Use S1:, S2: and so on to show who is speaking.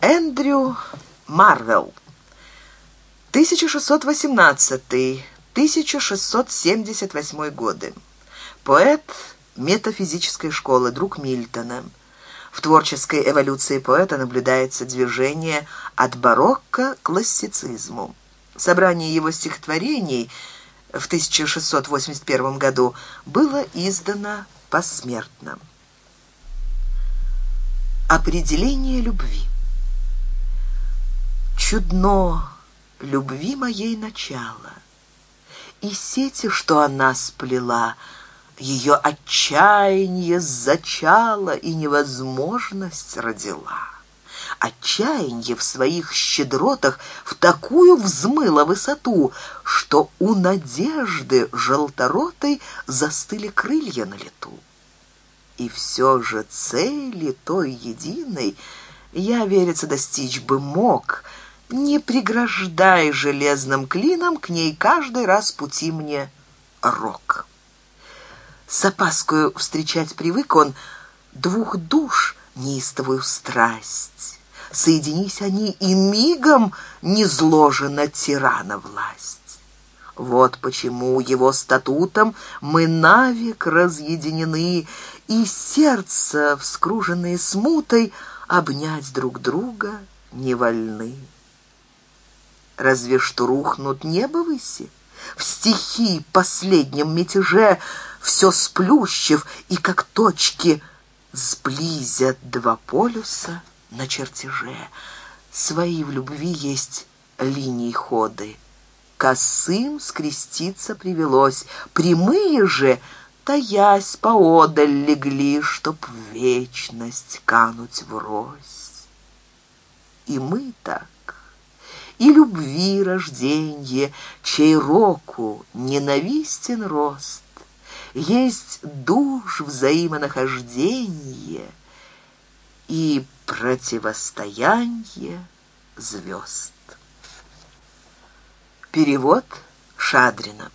S1: Эндрю Марвел, 1618-1678 годы. Поэт метафизической школы, друг Мильтона. В творческой эволюции поэта наблюдается движение от барокко к классицизму. Собрание его стихотворений в 1681 году было издано посмертно. Определение любви. Чудно любви моей начало. И сети, что она сплела, ее отчаяние зачало и невозможность родила. Отчаяние в своих щедротах в такую взмыло высоту, что у надежды желторотой застыли крылья на лету. И все же цели той единой я, верится, достичь бы мог — не преграждай железным клином к ней каждый раз пути мне рок. С опаскою встречать привык он двух душ неистовую страсть. Соединись они, и мигом не зложена тирана власть. Вот почему его статутом мы навек разъединены, и сердца, вскруженные смутой, обнять друг друга не вольны разве что рухнут небо выси. В стихии последнем мятеже все сплющив, и как точки сблизят два полюса на чертеже. Свои в любви есть линии ходы. Косым скреститься привелось, прямые же — таясь, поодаль легли, Чтоб вечность кануть врозь. И мы так и любви рожденье, чей року ненавистен рост. Есть душ взаимонахождение и противостояние звезд. Перевод Шадрина